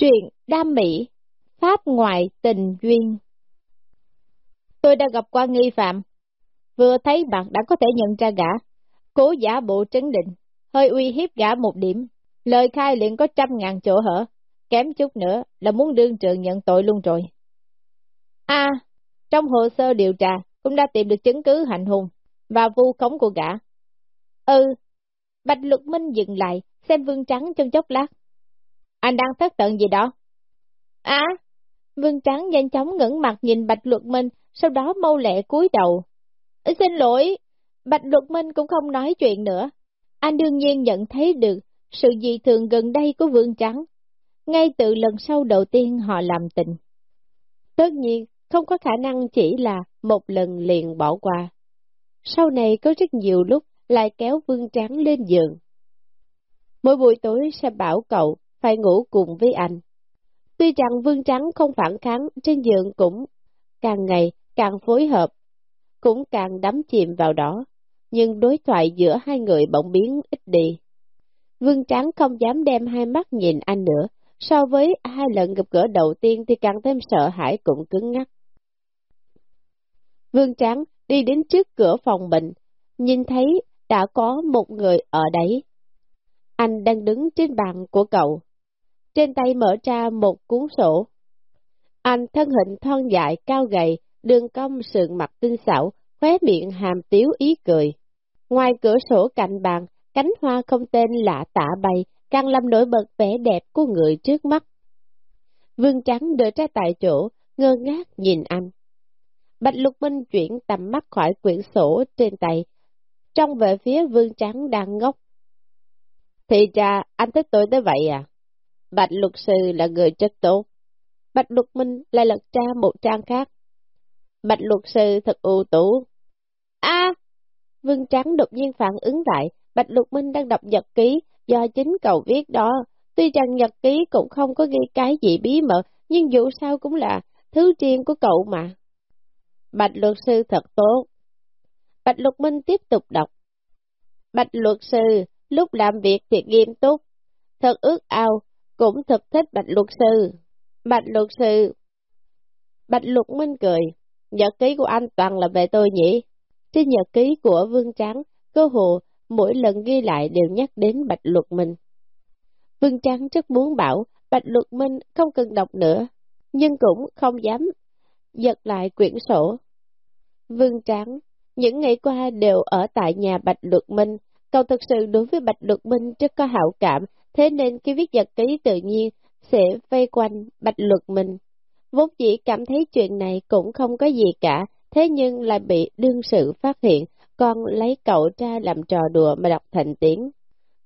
Truyện đam mỹ, pháp ngoại tình duyên. Tôi đã gặp qua nghi phạm, vừa thấy bạn đã có thể nhận ra gã, cố giả bộ trấn định, hơi uy hiếp gã một điểm, lời khai liền có trăm ngàn chỗ hở, kém chút nữa là muốn đương trường nhận tội luôn rồi. A, trong hồ sơ điều tra cũng đã tìm được chứng cứ hành hùng và vu khống của gã. Ừ, Bạch Luật Minh dừng lại, xem vương trắng trong chốc lát. Anh đang thất tận gì đó? À, vương trắng nhanh chóng ngẩng mặt nhìn Bạch Luật Minh, sau đó mâu lẹ cúi đầu. Xin lỗi, Bạch Luật Minh cũng không nói chuyện nữa. Anh đương nhiên nhận thấy được sự dị thường gần đây của vương trắng. Ngay từ lần sau đầu tiên họ làm tình. Tất nhiên, không có khả năng chỉ là một lần liền bỏ qua. Sau này có rất nhiều lúc lại kéo vương trắng lên giường. Mỗi buổi tối sẽ bảo cậu phải ngủ cùng với anh. Tuy rằng vương trắng không phản kháng, trên giường cũng càng ngày càng phối hợp, cũng càng đắm chìm vào đó, nhưng đối thoại giữa hai người bỗng biến ít đi. Vương trắng không dám đem hai mắt nhìn anh nữa, so với hai lần gặp gỡ đầu tiên thì càng thêm sợ hãi cũng cứng ngắc. Vương Trắng đi đến trước cửa phòng bệnh, nhìn thấy đã có một người ở đấy. Anh đang đứng trên bàn của cậu, trên tay mở ra một cuốn sổ. Anh thân hình thon dài, cao gầy, đường cong sườn mặt tinh xảo, khóe miệng hàm tiếu ý cười. Ngoài cửa sổ cạnh bàn, cánh hoa không tên lạ tả bay, càng làm nổi bật vẻ đẹp của người trước mắt. Vương Trắng đợi ra tại chỗ, ngơ ngác nhìn anh. Bạch Lục Minh chuyển tầm mắt khỏi quyển sổ trên tay, trong về phía Vương Trắng đang ngốc. Thì ra, anh thích tôi tới vậy à? Bạch luật sư là người rất tốt. Bạch luật minh lại lật ra một trang khác. Bạch luật sư thật ưu tú. a Vương Trắng đột nhiên phản ứng lại, Bạch luật minh đang đọc nhật ký do chính cậu viết đó. Tuy rằng nhật ký cũng không có ghi cái gì bí mật, nhưng dù sao cũng là thứ riêng của cậu mà. Bạch luật sư thật tốt. Bạch luật minh tiếp tục đọc. Bạch luật sư, lúc làm việc thì nghiêm túc, thật ước ao, cũng thật thích bạch luật sư. Bạch luật sư. Bạch luật minh cười, nhật ký của anh toàn là về tôi nhỉ? Trên nhật ký của Vương Trắng, cơ hồ mỗi lần ghi lại đều nhắc đến bạch luật minh. Vương Trắng rất muốn bảo bạch luật minh không cần đọc nữa, nhưng cũng không dám giật lại quyển sổ. Vương Trắng, những ngày qua đều ở tại nhà Bạch Luật Minh, cậu thực sự đối với Bạch Luật Minh rất có hảo cảm, thế nên khi viết nhật ký tự nhiên sẽ vây quanh Bạch Luật mình Vốn chỉ cảm thấy chuyện này cũng không có gì cả, thế nhưng lại bị đương sự phát hiện, còn lấy cậu ra làm trò đùa mà đọc thành tiếng.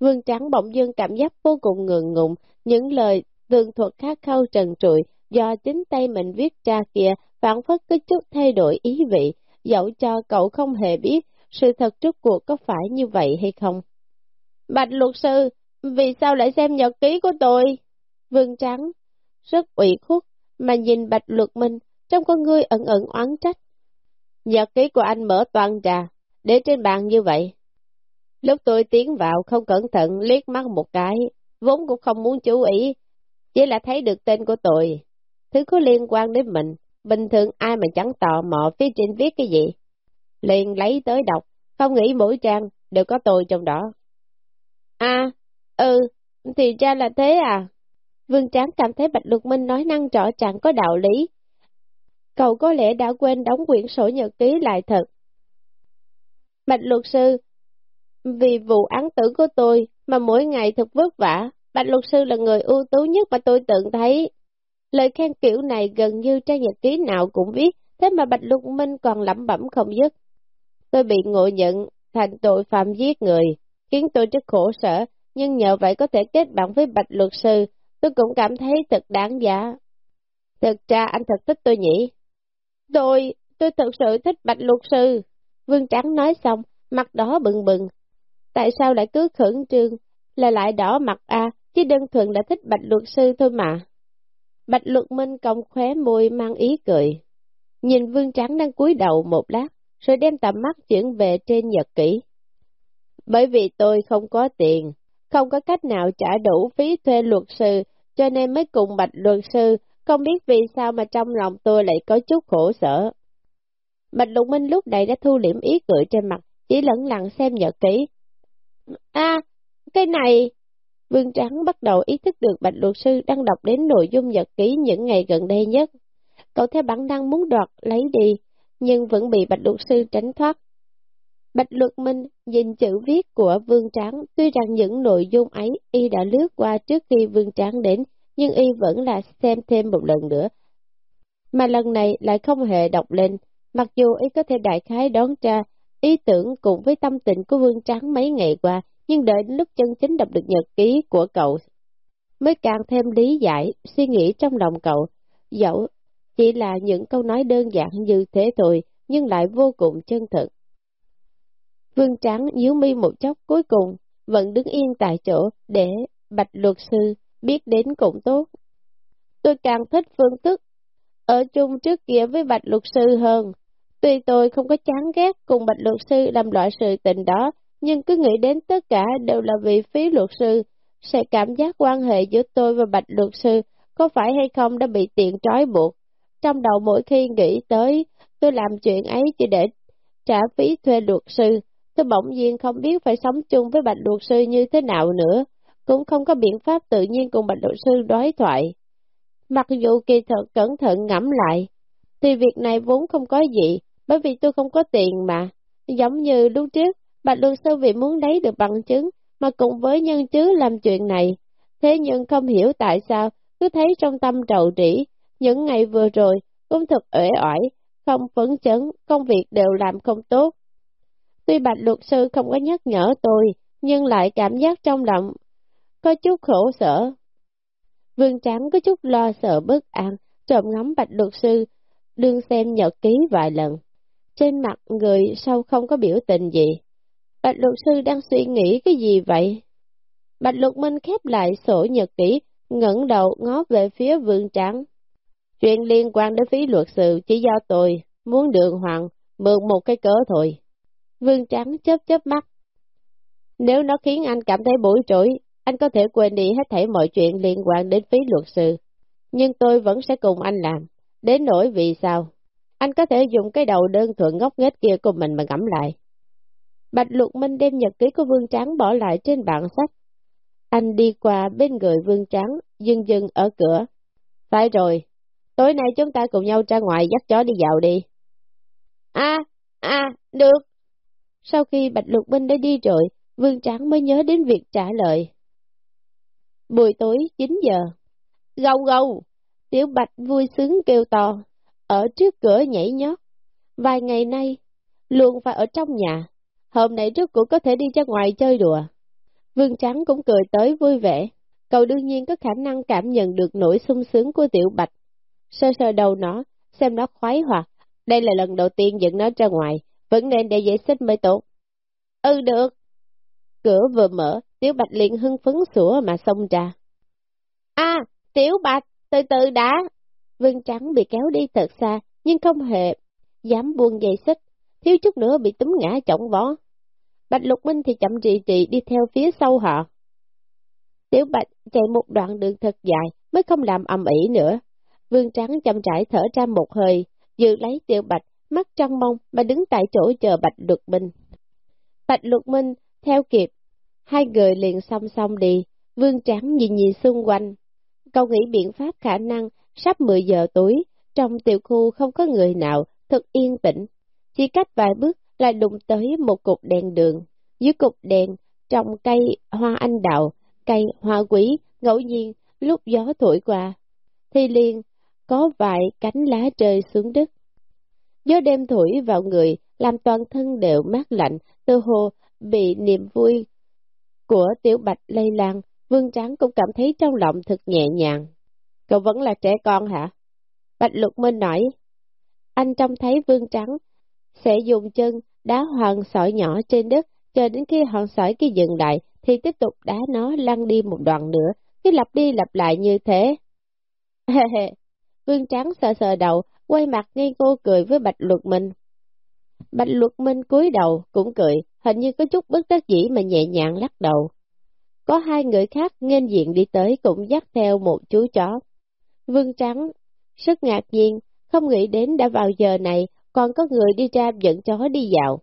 Vương Trắng bỗng dưng cảm giác vô cùng ngượng ngùng, những lời tường thuật khát khâu trần trụi do chính tay mình viết ra kia phản phất có chút thay đổi ý vị, dẫu cho cậu không hề biết sự thật trước cuộc có phải như vậy hay không. Bạch luật sư, vì sao lại xem nhật ký của tôi? Vương Trắng, rất ủy khuất, mà nhìn Bạch Luật Minh, trong con ngươi ẩn ẩn oán trách. Nhật ký của anh mở toàn trà, để trên bàn như vậy. Lúc tôi tiến vào không cẩn thận liếc mắt một cái, vốn cũng không muốn chú ý, chỉ là thấy được tên của tôi. Thứ có liên quan đến mình, bình thường ai mà chẳng tò mò phía trên viết cái gì. Liền lấy tới đọc, không nghĩ mỗi trang đều có tôi trong đó. À, ừ, thì ra là thế à. Vương Tráng cảm thấy Bạch Lục Minh nói năng rõ chẳng có đạo lý. Cậu có lẽ đã quên đóng quyển sổ nhật ký lại thật. Bạch Luật Sư, vì vụ án tử của tôi mà mỗi ngày thật vất vả, Bạch Luật Sư là người ưu tú nhất mà tôi từng thấy. Lời khen kiểu này gần như trang nhật ký nào cũng viết, thế mà Bạch Lục Minh còn lẩm bẩm không dứt. Tôi bị ngộ nhận thành tội phạm giết người, khiến tôi rất khổ sở, nhưng nhờ vậy có thể kết bạn với Bạch Luật Sư, tôi cũng cảm thấy thật đáng giá. Thực ra anh thật thích tôi nhỉ? Tôi, tôi thật sự thích Bạch Luật Sư. Vương Trắng nói xong, mặt đỏ bừng bừng. Tại sao lại cứ khẩn trương, là lại đỏ mặt a à, chứ đơn thuần là thích Bạch Luật Sư thôi mà. Bạch Luật Minh cong khóe môi mang ý cười. Nhìn Vương Trắng đang cúi đầu một lát, rồi đem tầm mắt chuyển về trên nhật kỹ. Bởi vì tôi không có tiền, không có cách nào trả đủ phí thuê luật sư, cho nên mới cùng bạch luật sư, không biết vì sao mà trong lòng tôi lại có chút khổ sở. Bạch Lục Minh lúc này đã thu liễm ý cười trên mặt, chỉ lẫn lặng xem nhật ký. a cái này... Vương Trắng bắt đầu ý thức được Bạch Luật Sư đang đọc đến nội dung nhật ký những ngày gần đây nhất. Cậu theo bản năng muốn đoạt lấy đi, nhưng vẫn bị Bạch Luật Sư tránh thoát. Bạch Luật Minh nhìn chữ viết của Vương Tráng, tuy rằng những nội dung ấy y đã lướt qua trước khi Vương Tráng đến, nhưng y vẫn là xem thêm một lần nữa. Mà lần này lại không hề đọc lên, mặc dù y có thể đại khái đón ra ý tưởng cùng với tâm tình của Vương Tráng mấy ngày qua, nhưng đợi đến lúc chân chính đọc được nhật ký của cậu, mới càng thêm lý giải, suy nghĩ trong lòng cậu, dẫu chỉ là những câu nói đơn giản như thế thôi, nhưng lại vô cùng chân thực. Vương Trắng nhíu mi một chốc cuối cùng, vẫn đứng yên tại chỗ để bạch luật sư biết đến cũng tốt. Tôi càng thích phương thức ở chung trước kia với bạch luật sư hơn. Tuy tôi không có chán ghét cùng bạch luật sư làm loại sự tình đó, nhưng cứ nghĩ đến tất cả đều là vì phí luật sư, sẽ cảm giác quan hệ giữa tôi và bạch luật sư có phải hay không đã bị tiện trói buộc. Trong đầu mỗi khi nghĩ tới, tôi làm chuyện ấy chỉ để trả phí thuê luật sư, tôi bỗng nhiên không biết phải sống chung với bạch luật sư như thế nào nữa, cũng không có biện pháp tự nhiên cùng bạch luật sư đối thoại. Mặc dù kỳ thật cẩn thận ngẫm lại, thì việc này vốn không có gì, bởi vì tôi không có tiền mà. Giống như lúc trước, bạch luật sư vì muốn lấy được bằng chứng, mà cùng với nhân chứng làm chuyện này. Thế nhưng không hiểu tại sao, cứ thấy trong tâm trầu trĩ, những ngày vừa rồi, cũng thật uể oải, không phấn chấn, công việc đều làm không tốt. Tuy bạch luật sư không có nhắc nhở tôi, nhưng lại cảm giác trong lòng có chút khổ sở. Vương Trắng có chút lo sợ bất an, trộm ngắm bạch luật sư, đương xem nhật ký vài lần. Trên mặt người sau không có biểu tình gì. Bạch luật sư đang suy nghĩ cái gì vậy? Bạch luật minh khép lại sổ nhật ký, ngẩng đầu ngó về phía vương trắng. Chuyện liên quan đến phí luật sư chỉ do tôi, muốn đường hoàng, mượn một cái cớ thôi. Vương Trắng chớp chớp mắt. Nếu nó khiến anh cảm thấy bối rối, anh có thể quên đi hết thảy mọi chuyện liên quan đến phí luật sư. Nhưng tôi vẫn sẽ cùng anh làm. Đến nỗi vì sao? Anh có thể dùng cái đầu đơn thuần ngốc nghếch kia của mình mà ngẫm lại. Bạch Lục Minh đem nhật ký của Vương Trắng bỏ lại trên bảng sách. Anh đi qua bên người Vương Trắng, dừng dừng ở cửa. Phải rồi, tối nay chúng ta cùng nhau ra ngoài dắt chó đi dạo đi. À, à, được. Sau khi Bạch Lục Minh đã đi rồi, Vương Trắng mới nhớ đến việc trả lời. Buổi tối 9 giờ. Gâu gâu! Tiểu Bạch vui sướng kêu to, ở trước cửa nhảy nhót. Vài ngày nay, luôn phải ở trong nhà. Hôm nay trước cũng có thể đi ra ngoài chơi đùa. Vương Trắng cũng cười tới vui vẻ. Cậu đương nhiên có khả năng cảm nhận được nỗi sung sướng của Tiểu Bạch. Sơ sơ đầu nó, xem nó khoái hoạt. Đây là lần đầu tiên dẫn nó ra ngoài, vẫn nên để giải sinh mới tốt. Ừ được. Cửa vừa mở, Tiểu Bạch liền hưng phấn sủa mà xông ra. À, Tiểu Bạch, từ từ đã. Vương Trắng bị kéo đi thật xa, nhưng không hề dám buông dây xích, thiếu chút nữa bị túm ngã trọng vó. Bạch Lục Minh thì chậm trì trì đi theo phía sau họ. Tiểu Bạch chạy một đoạn đường thật dài mới không làm ầm ĩ nữa. Vương Trắng chậm rãi thở ra một hơi, dự lấy Tiểu Bạch, mắt trăng mông mà đứng tại chỗ chờ Bạch Lục Minh. Bạch Lục Minh theo kịp, hai người liền song song đi, Vương Trắng nhìn nhìn xung quanh. Cậu nghĩ biện pháp khả năng sắp 10 giờ tối, trong tiểu khu không có người nào, thật yên tĩnh. Chỉ cách vài bước là đụng tới một cục đèn đường. Dưới cục đèn, trong cây hoa anh đào, cây hoa quý, ngẫu nhiên, lúc gió thổi qua, thì liền có vài cánh lá rơi xuống đất. Gió đêm thổi vào người, làm toàn thân đều mát lạnh, tơ hồ bị niềm vui của tiểu bạch lây lan, vương trắng cũng cảm thấy trong lòng thật nhẹ nhàng. Cậu vẫn là trẻ con hả? Bạch lục minh nói, anh trông thấy vương trắng sẽ dùng chân đá hoàng sỏi nhỏ trên đất, chờ đến khi hòn sỏi kia dừng lại, thì tiếp tục đá nó lăn đi một đoạn nữa, cứ lặp đi lặp lại như thế. Vương Trắng sờ sờ đầu, quay mặt ngây ngô cười với Bạch Luật Minh. Bạch Luật Minh cúi đầu, cũng cười, hình như có chút bất đắc dĩ mà nhẹ nhàng lắc đầu. có hai người khác nghênh diện đi tới cũng dắt theo một chú chó. Vương Trắng, rất ngạc nhiên, không nghĩ đến đã vào giờ này, còn có người đi ra dẫn chó đi dạo.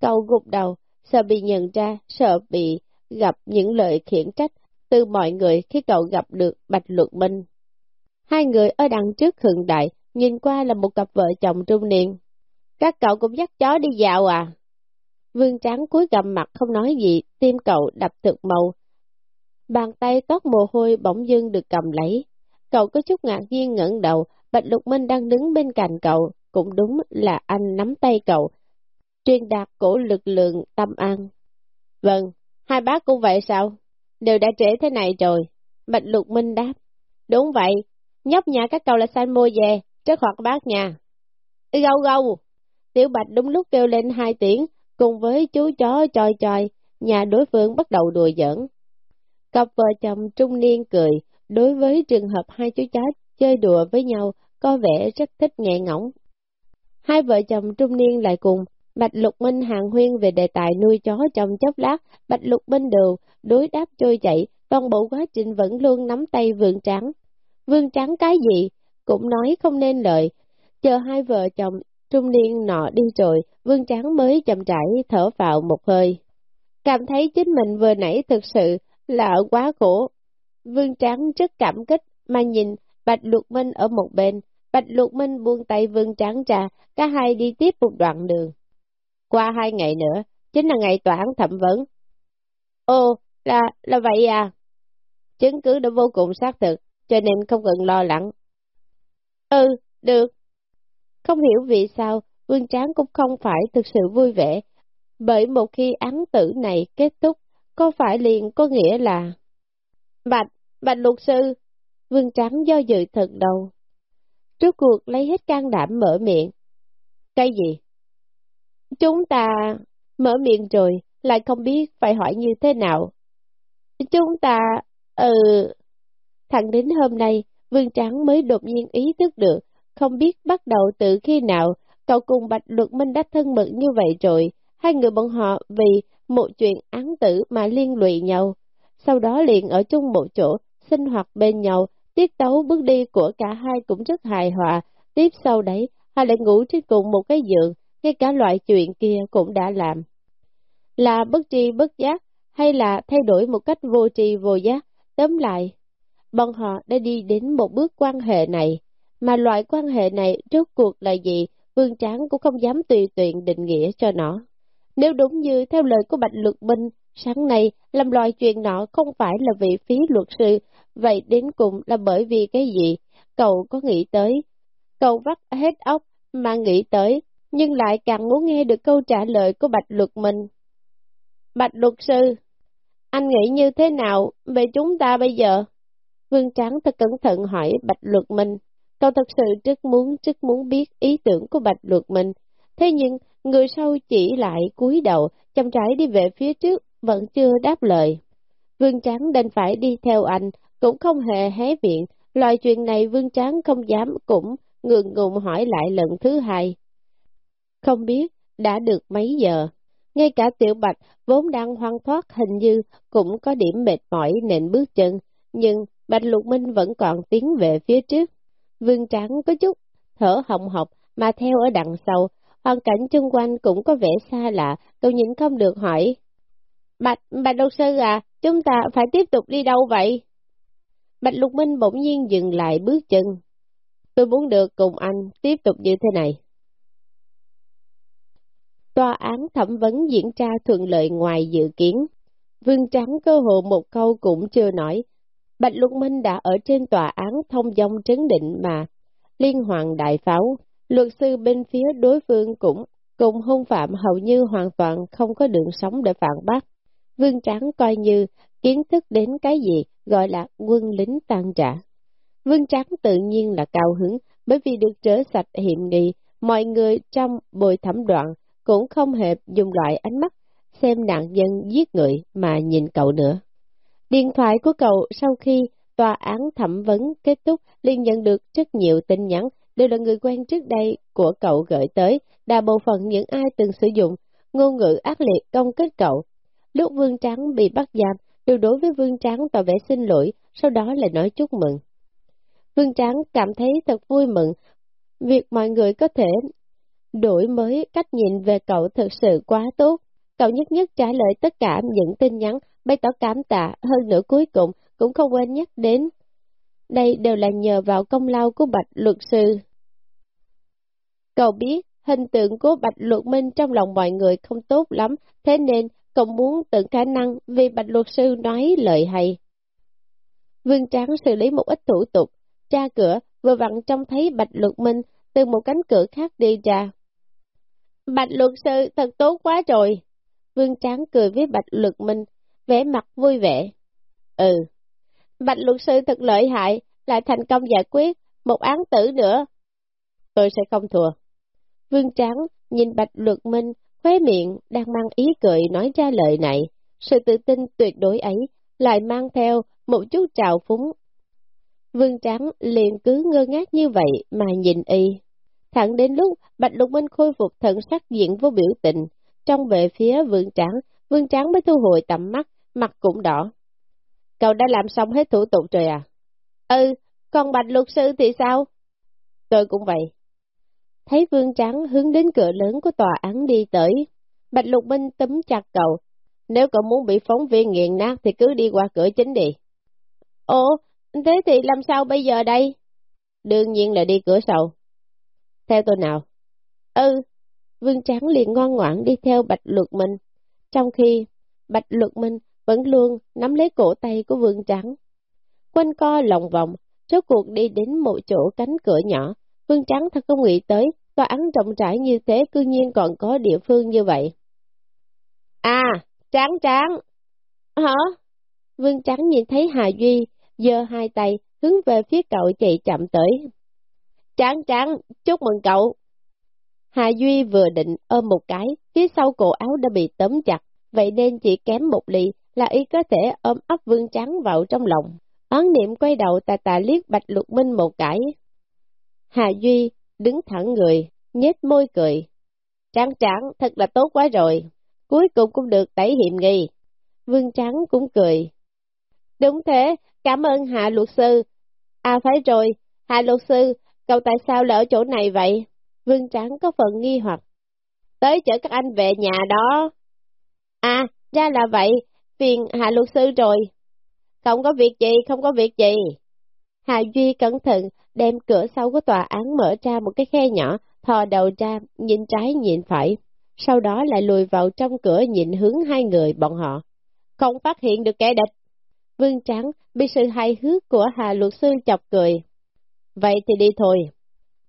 Cậu gục đầu, sợ bị nhận ra, sợ bị gặp những lời khiển trách từ mọi người khi cậu gặp được Bạch Luật Minh. Hai người ở đằng trước hừng đại, nhìn qua là một cặp vợ chồng trung niên. Các cậu cũng dắt chó đi dạo à? Vương Trắng cúi gầm mặt không nói gì, tim cậu đập thực màu. Bàn tay tót mồ hôi bỗng dưng được cầm lấy. Cậu có chút ngạc nhiên ngẩng đầu, Bạch Lục Minh đang đứng bên cạnh cậu, cũng đúng là anh nắm tay cậu, truyền đạt cổ lực lượng tâm an. Vâng, hai bác cũng vậy sao? Đều đã trễ thế này rồi. Bạch Lục Minh đáp. Đúng vậy, nhóc nhà các cậu là san mua về, rất hoạt bác nhà. Gâu gâu! Tiểu Bạch đúng lúc kêu lên hai tiếng, cùng với chú chó choi choi, nhà đối phương bắt đầu đùa giỡn. Cặp vợ chồng trung niên cười, đối với trường hợp hai chú chó chơi đùa với nhau, có vẻ rất thích nhẹ ngỗng. Hai vợ chồng trung niên lại cùng, Bạch Lục Minh hàng huyên về đề tài nuôi chó trong chốc lát, Bạch Lục Minh đều đối đáp trôi chạy toàn bộ quá trình vẫn luôn nắm tay Vương Trắng. Vương Trắng cái gì? Cũng nói không nên lợi. Chờ hai vợ chồng trung niên nọ đi rồi, Vương Trắng mới chậm rãi thở vào một hơi. Cảm thấy chính mình vừa nãy thực sự là quá khổ. Vương Trắng rất cảm kích mà nhìn Bạch Lục Minh ở một bên, Bạch Lục Minh buông tay Vương Trắng ra, cả hai đi tiếp một đoạn đường. Qua hai ngày nữa, chính là ngày tòa án thẩm vấn. Ồ, là, là vậy à? Chứng cứ đã vô cùng xác thực, cho nên không cần lo lắng. Ừ, được. Không hiểu vì sao, Vương Tráng cũng không phải thực sự vui vẻ, bởi một khi án tử này kết thúc, có phải liền có nghĩa là... Bạch, bạch luật sư, Vương Tráng do dự thật đầu. Trước cuộc lấy hết can đảm mở miệng. Cái gì? Chúng ta mở miệng rồi, lại không biết phải hỏi như thế nào. Chúng ta, ừ... Thẳng đến hôm nay, Vương Trắng mới đột nhiên ý thức được, không biết bắt đầu từ khi nào, cậu cùng Bạch Luật Minh đã thân mật như vậy rồi, hai người bọn họ vì một chuyện án tử mà liên lụy nhau, sau đó liền ở chung một chỗ, sinh hoạt bên nhau, tiết tấu bước đi của cả hai cũng rất hài hòa, tiếp sau đấy, hai lại ngủ trên cùng một cái giường, ngay cả loại chuyện kia cũng đã làm. Là bất tri bất giác, hay là thay đổi một cách vô tri vô giác, tóm lại, bọn họ đã đi đến một bước quan hệ này, mà loại quan hệ này rốt cuộc là gì, Vương Tráng cũng không dám tùy tiện định nghĩa cho nó. Nếu đúng như theo lời của Bạch Luật Binh, sáng nay làm loại chuyện nọ không phải là vị phí luật sư, vậy đến cùng là bởi vì cái gì? Cậu có nghĩ tới? Cậu vắt hết óc mà nghĩ tới, nhưng lại càng muốn nghe được câu trả lời của Bạch Luật Minh. Bạch Luật Sư, anh nghĩ như thế nào về chúng ta bây giờ? Vương Tráng thật cẩn thận hỏi Bạch Luật Minh. Cậu thật sự rất muốn, rất muốn biết ý tưởng của Bạch Luật Minh. Thế nhưng, người sau chỉ lại cúi đầu, chăm trái đi về phía trước, vẫn chưa đáp lời. Vương Tráng đành phải đi theo anh, cũng không hề hé miệng. Loại chuyện này Vương Tráng không dám cũng ngượng ngùng hỏi lại lần thứ hai. Không biết đã được mấy giờ, ngay cả tiểu bạch vốn đang hoang thoát hình như cũng có điểm mệt mỏi nện bước chân, nhưng Bạch Lục Minh vẫn còn tiến về phía trước. Vương Trắng có chút thở hồng hộc mà theo ở đằng sau, hoàn cảnh chung quanh cũng có vẻ xa lạ, tôi nhìn không được hỏi. Bạch, Bạch Đông Sư à, chúng ta phải tiếp tục đi đâu vậy? Bạch Lục Minh bỗng nhiên dừng lại bước chân. Tôi muốn được cùng anh tiếp tục như thế này. Tòa án thẩm vấn diễn ra thuận lợi ngoài dự kiến. Vương Trắng cơ hồ một câu cũng chưa nói. Bạch Luân Minh đã ở trên tòa án thông dong trấn định mà. Liên hoàng đại pháo, luật sư bên phía đối phương cũng cùng hung phạm hầu như hoàn toàn không có đường sống để phản bác. Vương Trắng coi như kiến thức đến cái gì gọi là quân lính tan trả. Vương Trắng tự nhiên là cao hứng bởi vì được trở sạch hiểm nghi, mọi người trong bồi thẩm đoạn cũng không hề dùng loại ánh mắt xem nạn nhân giết người mà nhìn cậu nữa. Điện thoại của cậu sau khi tòa án thẩm vấn kết thúc liền nhận được rất nhiều tin nhắn, đều là người quen trước đây của cậu gửi tới, đa bộ phận những ai từng sử dụng ngôn ngữ ác liệt công kích cậu. Lúc Vương Trắng bị bắt giam, đều đối với Vương Trắng tỏ vẻ xin lỗi, sau đó lại nói chúc mừng. Vương Trắng cảm thấy thật vui mừng, việc mọi người có thể đổi mới cách nhìn về cậu thực sự quá tốt. Cậu nhất nhất trả lời tất cả những tin nhắn, bày tỏ cảm tạ, hơn nữa cuối cùng cũng không quên nhắc đến. Đây đều là nhờ vào công lao của Bạch Luật Sư. Cậu biết, hình tượng của Bạch Luật Minh trong lòng mọi người không tốt lắm, thế nên cậu muốn tận khả năng vì Bạch Luật Sư nói lời hay. Vương Tráng xử lý một ít thủ tục, tra cửa, vừa vặn trông thấy Bạch Luật Minh từ một cánh cửa khác đi ra. Bạch Luật Sư thật tốt quá rồi. Vương Tráng cười với Bạch Luật Minh, vẻ mặt vui vẻ. Ừ, Bạch Luật Sư thật lợi hại, lại thành công giải quyết một án tử nữa. Tôi sẽ không thua. Vương Tráng nhìn Bạch Luật Minh, khóe miệng đang mang ý cười nói ra lời này. Sự tự tin tuyệt đối ấy lại mang theo một chút trào phúng. Vương Tráng liền cứ ngơ ngác như vậy mà nhìn y. Thẳng đến lúc Bạch Lục Minh khôi phục thần sắc diện vô biểu tình, trong về phía Vương Tráng, Vương Tráng mới thu hồi tầm mắt, mặt cũng đỏ. Cậu đã làm xong hết thủ tục rồi à? Ừ, còn Bạch Luật Sư thì sao? Tôi cũng vậy. Thấy Vương trắng hướng đến cửa lớn của tòa án đi tới, Bạch Lục Minh tấm chặt cậu. Nếu cậu muốn bị phóng viên nghiền nát thì cứ đi qua cửa chính đi. Ồ, thế thì làm sao bây giờ đây? Đương nhiên là đi cửa sau. Theo tôi nào? Ừ, Vương Tráng liền ngoan ngoãn đi theo Bạch Luật Minh, trong khi Bạch Luật Minh vẫn luôn nắm lấy cổ tay của Vương Trắng, Quanh co lòng vòng, rốt cuộc đi đến một chỗ cánh cửa nhỏ, Vương Trắng thật không nghĩ tới, tòa án rộng rãi như thế cư nhiên còn có địa phương như vậy. À, Trắng Trắng, Hả? Vương Trắng nhìn thấy Hà Duy, giơ hai tay, hướng về phía cậu chạy chậm tới. Trắng Trắng, chúc mừng cậu! Hà Duy vừa định ôm một cái, phía sau cổ áo đã bị tóm chặt, vậy nên chỉ kém một ly là ý có thể ôm ấp Vương Trắng vào trong lòng. Ấn niệm quay đầu tà tà liếc Bạch Lục Minh một cái, Hà Duy đứng thẳng người, nhếch môi cười. Trắng tráng thật là tốt quá rồi, cuối cùng cũng được tẩy hiểm nghi. Vương Trắng cũng cười. Đúng thế, cảm ơn Hạ luật sư. À phải rồi, Hạ luật sư, cậu tại sao lại ở chỗ này vậy? Vương Trắng có phần nghi hoặc. Tới chở các anh về nhà đó. À, ra là vậy, phiền Hạ luật sư rồi. Không có việc gì, không có việc gì. Hà Duy cẩn thận đem cửa sau của tòa án mở ra một cái khe nhỏ, thò đầu ra, nhìn trái nhìn phải, sau đó lại lùi vào trong cửa nhìn hướng hai người bọn họ. Không phát hiện được kẻ địch. Vương Trắng bị sự hài hước của Hà Luật Sư chọc cười. Vậy thì đi thôi.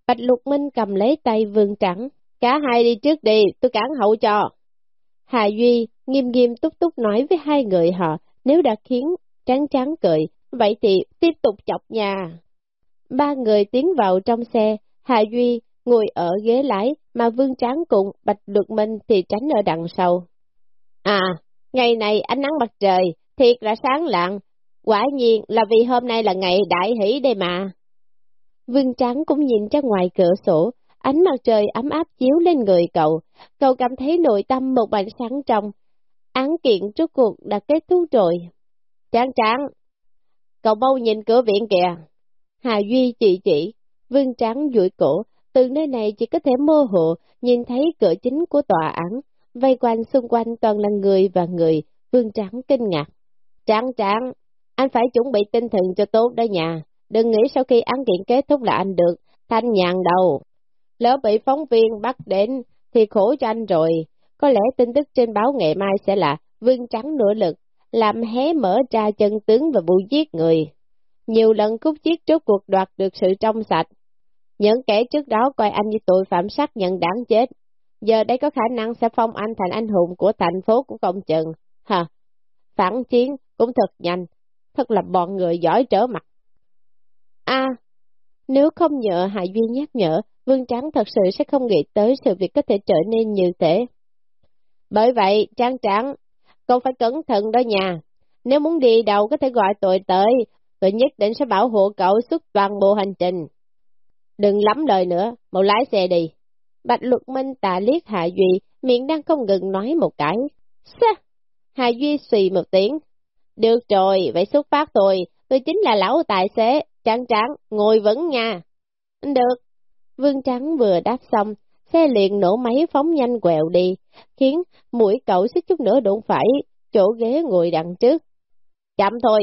Bạch Lục Minh cầm lấy tay Vương Trắng. Cả hai đi trước đi, tôi cản hậu cho. Hà Duy nghiêm nghiêm túc túc nói với hai người họ, nếu đã khiến trắng trắng cười, vậy thì tiếp tục chọc nhà. Ba người tiến vào trong xe, Hà Duy ngồi ở ghế lái, mà Vương Tráng cùng Bạch Luật Minh thì tránh ở đằng sau. À, ngày này ánh nắng mặt trời, thiệt là sáng lạng, quả nhiên là vì hôm nay là ngày đại hỷ đây mà. Vương Tráng cũng nhìn ra ngoài cửa sổ, ánh mặt trời ấm áp chiếu lên người cậu, cậu cảm thấy nội tâm một mảnh sáng trong. Án kiện trước cuộc đã kết thúc rồi. Tráng tráng, cậu mau nhìn cửa viện kìa. Hà Duy chỉ chỉ, vương trắng duỗi cổ, từ nơi này chỉ có thể mơ hồ nhìn thấy cửa chính của tòa án, vây quanh xung quanh toàn là người và người, vương trắng kinh ngạc. Trắng trắng, anh phải chuẩn bị tinh thần cho tốt đó nhà, đừng nghĩ sau khi án kiện kết thúc là anh được, thanh nhàn đầu. Lỡ bị phóng viên bắt đến thì khổ cho anh rồi, có lẽ tin tức trên báo ngày mai sẽ là vương trắng nỗ lực, làm hé mở ra chân tướng và vụ giết người nhiều lần khúc chiết trước cuộc đoạt được sự trong sạch. Những kẻ trước đó coi anh như tội phạm sát nhận đáng chết, giờ đây có khả năng sẽ phong anh thành anh hùng của thành phố của công chừng. Hả? Phản chiến cũng thật nhanh, thật là bọn người giỏi trở mặt. a nếu không nhờ Hạ Duy nhắc nhở, Vương Trắng thật sự sẽ không nghĩ tới sự việc có thể trở nên như thế. Bởi vậy, Trang Trắng, cậu phải cẩn thận đó nhà. Nếu muốn đi đâu có thể gọi tội tới, tôi nhất định sẽ bảo hộ cậu suốt toàn bộ hành trình. Đừng lắm lời nữa, mau lái xe đi. Bạch luật minh tà liếc Hạ Duy, miệng đang không ngừng nói một cái. Sa! Hạ Duy xì một tiếng. Được rồi, vậy xuất phát thôi, tôi chính là lão tài xế, trắng trắng, ngồi vững nha. Được. Vương Trắng vừa đáp xong, xe liền nổ máy phóng nhanh quẹo đi, khiến mũi cậu xích chút nữa đụng phải chỗ ghế ngồi đằng trước. Chậm thôi.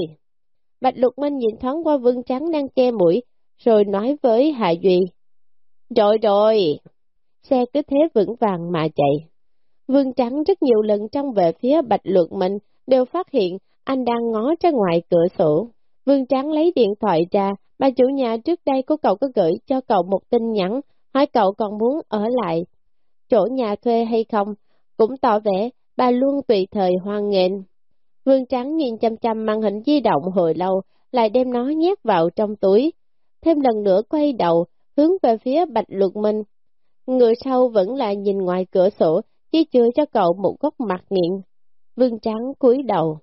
Bạch Lục Minh nhìn thoáng qua Vương Trắng đang che mũi, rồi nói với Hạ Duy. Rồi rồi, xe cứ thế vững vàng mà chạy. Vương Trắng rất nhiều lần trong về phía Bạch Lục Minh đều phát hiện anh đang ngó ra ngoài cửa sổ. Vương Trắng lấy điện thoại ra, bà chủ nhà trước đây của cậu có gửi cho cậu một tin nhắn, hỏi cậu còn muốn ở lại chỗ nhà thuê hay không, cũng tỏ vẻ bà luôn tùy thời hoan nghênh. Vương Trắng nhìn chăm chăm màn hình di động hồi lâu, lại đem nó nhét vào trong túi. Thêm lần nữa quay đầu, hướng về phía Bạch Luật Minh. Người sau vẫn là nhìn ngoài cửa sổ, chỉ chưa cho cậu một góc mặt nghiện. Vương Trắng cúi đầu.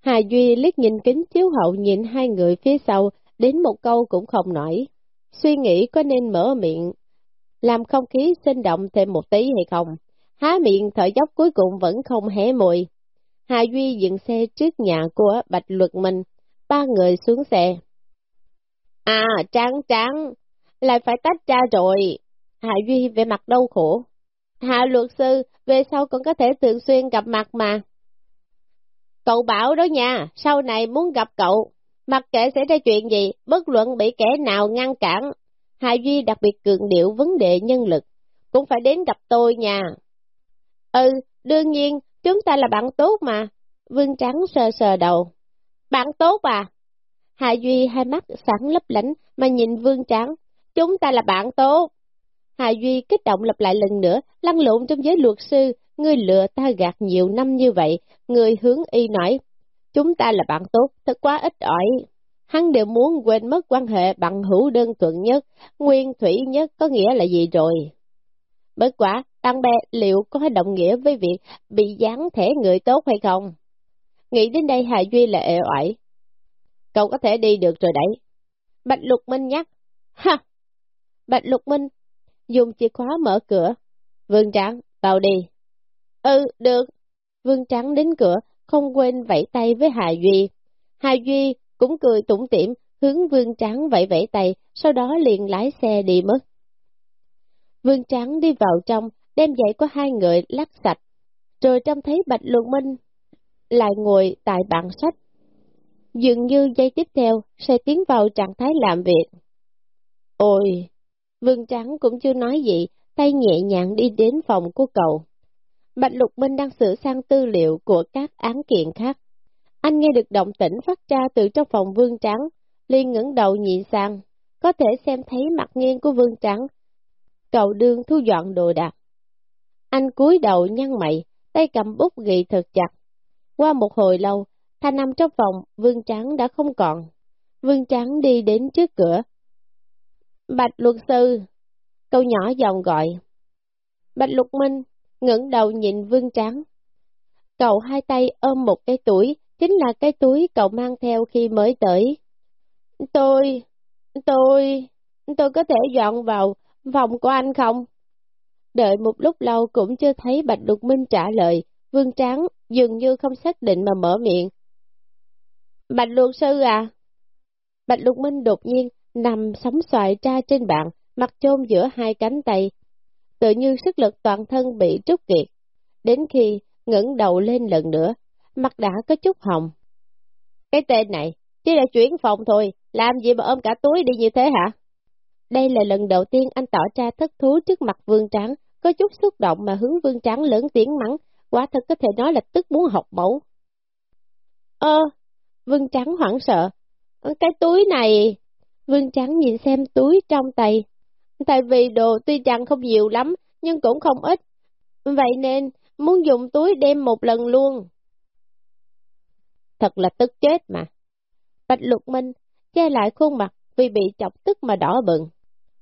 Hà Duy liếc nhìn kính chiếu hậu nhìn hai người phía sau, đến một câu cũng không nổi. Suy nghĩ có nên mở miệng, làm không khí sinh động thêm một tí hay không? Há miệng thở dốc cuối cùng vẫn không hé mùi. Hà Duy dừng xe trước nhà của Bạch Luật Minh, ba người xuống xe. À, trắng trắng, lại phải tách ra rồi. Hà Duy về mặt đau khổ. Hạ luật sư, về sau còn có thể thường xuyên gặp mặt mà. Cậu bảo đó nha, sau này muốn gặp cậu, mặc kệ xảy ra chuyện gì, bất luận bị kẻ nào ngăn cản. Hà Duy đặc biệt cường điệu vấn đề nhân lực, cũng phải đến gặp tôi nha. Ừ, đương nhiên, chúng ta là bạn tốt mà. Vương Trắng sờ sờ đầu. Bạn tốt à? Hà Duy hai mắt sáng lấp lánh mà nhìn Vương Trắng. Chúng ta là bạn tốt. Hà Duy kích động lặp lại lần nữa, lăn lộn trong giới luật sư, ngươi lừa ta gạt nhiều năm như vậy, người hướng y nói, chúng ta là bạn tốt, thật quá ít ỏi. Hắn đều muốn quên mất quan hệ bằng hữu đơn thuận nhất, nguyên thủy nhất có nghĩa là gì rồi. Bất quả, bạn bè liệu có đồng nghĩa với việc bị dán thẻ người tốt hay không? Nghĩ đến đây Hà Duy là ệ oải. Cậu có thể đi được rồi đấy. Bạch Lục Minh nhắc. Ha! Bạch Lục Minh dùng chìa khóa mở cửa. Vương Trắng, vào đi. Ừ, được. Vương Trắng đến cửa, không quên vẫy tay với Hà Duy. Hà Duy cũng cười tủm tỉm, hướng Vương Trắng vẫy vẫy tay, sau đó liền lái xe đi mất. Vương Trắng đi vào trong, đem giày của hai người lắc sạch, rồi trông thấy Bạch Luân Minh lại ngồi tại bàn sách. Dường như giây tiếp theo sẽ tiến vào trạng thái làm việc. Ôi, Vương Trắng cũng chưa nói gì, tay nhẹ nhàng đi đến phòng của cậu. Bạch Lục Minh đang sửa sang tư liệu của các án kiện khác. Anh nghe được động tĩnh phát ra từ trong phòng Vương Trắng, liền ngẩng đầu nhìn sang, có thể xem thấy mặt nghiêng của Vương Trắng. Cậu đương thu dọn đồ đạc. Anh cúi đầu nhăn mày, tay cầm bút ghi thật chặt. Qua một hồi lâu, thanh nằm trong phòng, Vương Trắng đã không còn. Vương Trắng đi đến trước cửa, Bạch luật sư, câu nhỏ giọng gọi. Bạch lục minh, ngẩng đầu nhìn vương trắng. Cậu hai tay ôm một cái túi, chính là cái túi cậu mang theo khi mới tới. Tôi, tôi, tôi có thể dọn vào phòng của anh không? Đợi một lúc lâu cũng chưa thấy Bạch Lục Minh trả lời, Vương Tráng dường như không xác định mà mở miệng. Bạch Luật Sư à? Bạch Lục Minh đột nhiên nằm sóng xoài ra trên bàn, mặt chôn giữa hai cánh tay. Tự như sức lực toàn thân bị trút kiệt. Đến khi ngẩng đầu lên lần nữa, mặt đã có chút hồng. Cái tên này, chỉ là chuyển phòng thôi, làm gì mà ôm cả túi đi như thế hả? Đây là lần đầu tiên anh tỏ ra thất thú trước mặt Vương Trắng có chút xúc động mà hướng Vương Tráng lớn tiếng mắng, quả thật có thể nói là tức muốn học mẫu. Ơ, Vương Trắng hoảng sợ, cái túi này, Vương Trắng nhìn xem túi trong tay. Tại vì đồ tuy rằng không nhiều lắm, nhưng cũng không ít. Vậy nên, muốn dùng túi đem một lần luôn. Thật là tức chết mà. Bạch Lục Minh che lại khuôn mặt vì bị chọc tức mà đỏ bừng.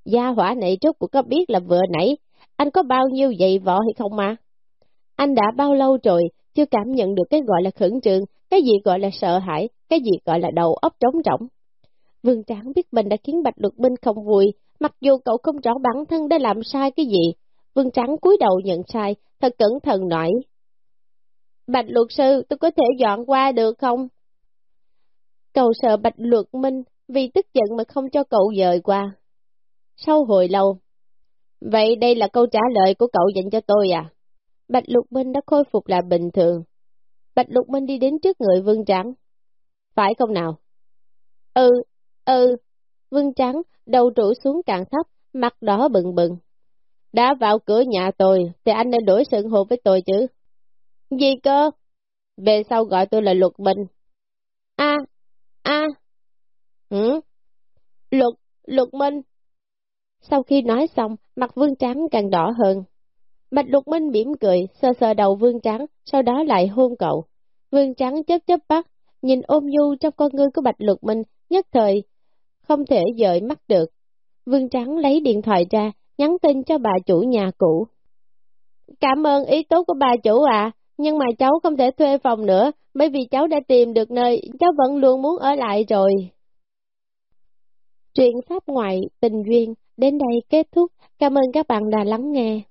Gia hỏa này trước cuộc có biết là vừa nãy, anh có bao nhiêu dạy võ hay không mà? Anh đã bao lâu rồi chưa cảm nhận được cái gọi là khẩn trương, cái gì gọi là sợ hãi, cái gì gọi là đầu óc trống rỗng. Vương Tráng biết mình đã khiến Bạch Luật Minh không vui, mặc dù cậu không rõ bản thân đã làm sai cái gì. Vương Tráng cúi đầu nhận sai, thật cẩn thận nói. Bạch Luật Sư, tôi có thể dọn qua được không? Cậu sợ Bạch Luật Minh vì tức giận mà không cho cậu dời qua. Sau hồi lâu, vậy đây là câu trả lời của cậu dành cho tôi à? Bạch Lục Minh đã khôi phục lại bình thường. Bạch Lục Minh đi đến trước người Vương Trắng. Phải không nào? Ừ, ừ. Vương Trắng đầu trụ xuống càng thấp, mặt đỏ bừng bừng. Đã vào cửa nhà tôi, thì anh nên đổi sự hộ với tôi chứ. Gì cơ? Về sau gọi tôi là Luật Minh. A, a. Hử? Luật, Luật Minh. Sau khi nói xong, mặt Vương Trắng càng đỏ hơn. Bạch Lục Minh mỉm cười, sờ sờ đầu Vương Trắng, sau đó lại hôn cậu. Vương Trắng chớp chớp bắt, nhìn ôm nhu trong con ngươi của Bạch Lục Minh, nhất thời, không thể dời mắt được. Vương Trắng lấy điện thoại ra, nhắn tin cho bà chủ nhà cũ. Cảm ơn ý tốt của bà chủ à, nhưng mà cháu không thể thuê phòng nữa, bởi vì cháu đã tìm được nơi, cháu vẫn luôn muốn ở lại rồi. Chuyện pháp ngoại tình duyên đến đây kết thúc. Cảm ơn các bạn đã lắng nghe.